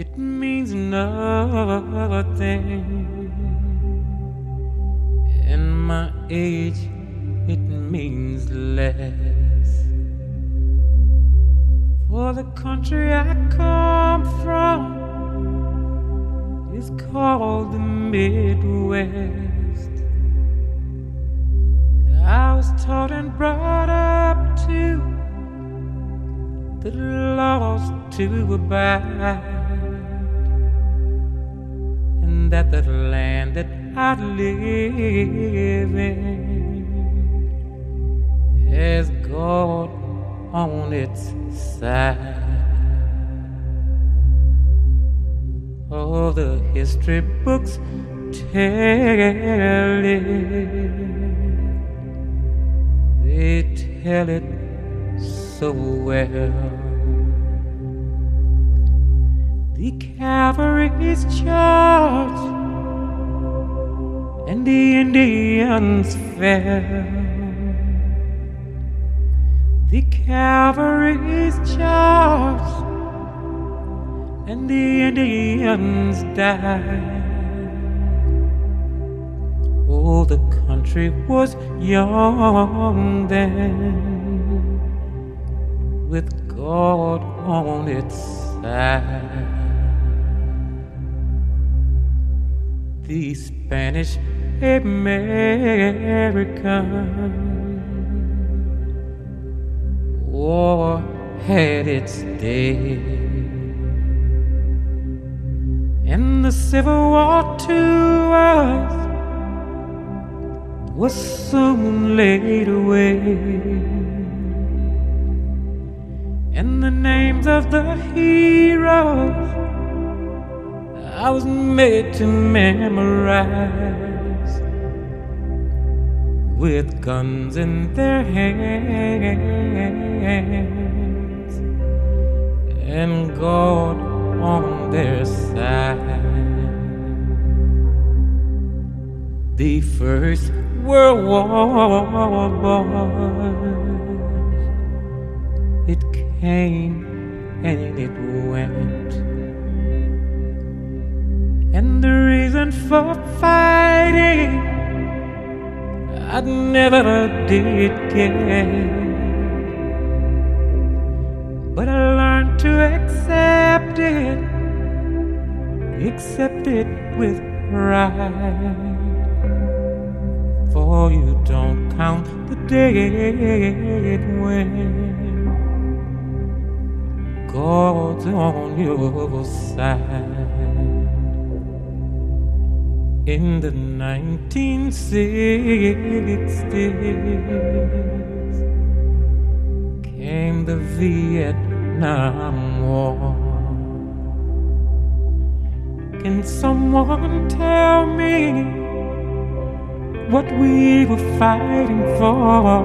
it means nothing. In my age, it means less. For the country I come from is called the Midwest. I was taught and brought up to the laws to abide, that the land that I live in has God on its side. All the history books tell it. They tell it so well. The cavalry's charge and the Indians fell. The cavalry's charge and the Indians died. Oh, the country was young then, with God on its side. The Spanish American war had its day. And the Civil War to us was soon laid away. And the names of the heroes I was made to memorize with guns in their hands and God on their side. The First World War it came and it went, and the reason for fighting I never did get. But I learned to accept it, accept it with pride. For you don't count the dead when God's on your side. In the 1960s came the Vietnam War. Can someone tell me what we were fighting for?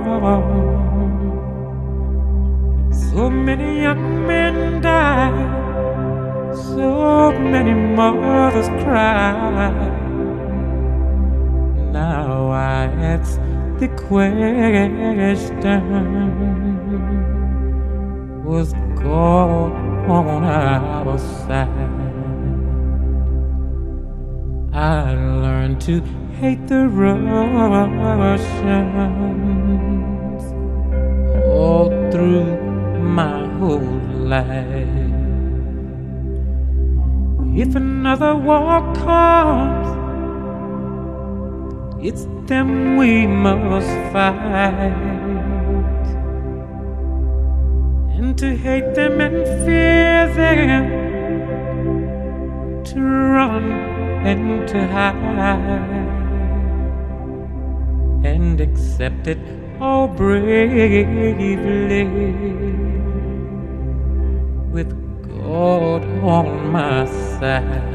So many young men died, so many mothers cried. Now I ask the question Was God on our side? I learned to hate the Russians all through my whole life. If another war comes, it's them we must fight. And to hate them and fear them, to run and to hide, and accept it all bravely with God on my side.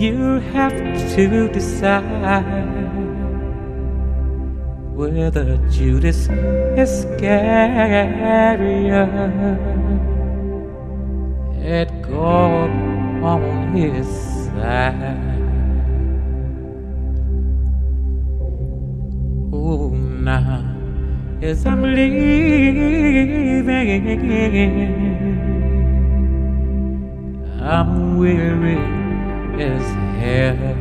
You have to decide whether Judas Iscariot had God on his side. Oh, now as I'm leaving, I'm weary as hell.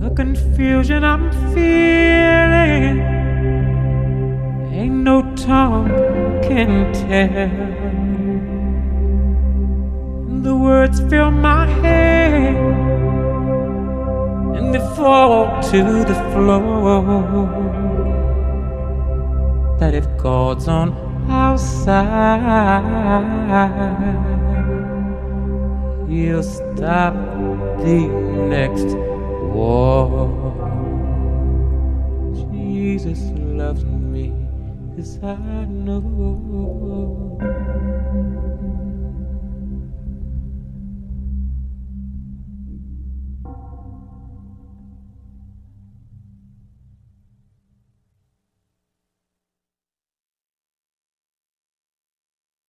The confusion I'm feeling ain't no tongue can tell. The words fill my head and they fall to the floor. That if God's on our side, He'll stop the next war. Jesus loves me, as I know.